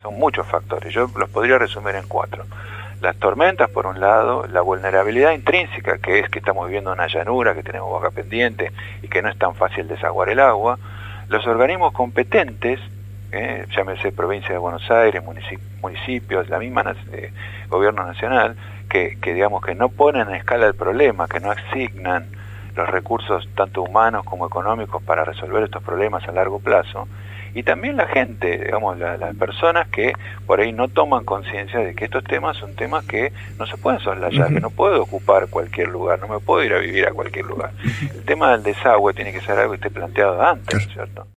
Son muchos factores, yo los podría resumir en cuatro. Las tormentas, por un lado, la vulnerabilidad intrínseca, que es que estamos viviendo una llanura, que tenemos boca pendiente y que no es tan fácil desaguar el agua. Los organismos competentes, eh, llámese provincia de Buenos Aires, municipios, la misma eh, gobierno nacional, que, que digamos que no ponen en escala el problema, que no asignan los recursos tanto humanos como económicos para resolver estos problemas a largo plazo, y también la gente, digamos, las personas que por ahí no toman conciencia de que estos temas son temas que no se pueden soslayar, que no puedo ocupar cualquier lugar, no me puedo ir a vivir a cualquier lugar. El tema del desagüe tiene que ser algo que esté planteado antes, ¿cierto?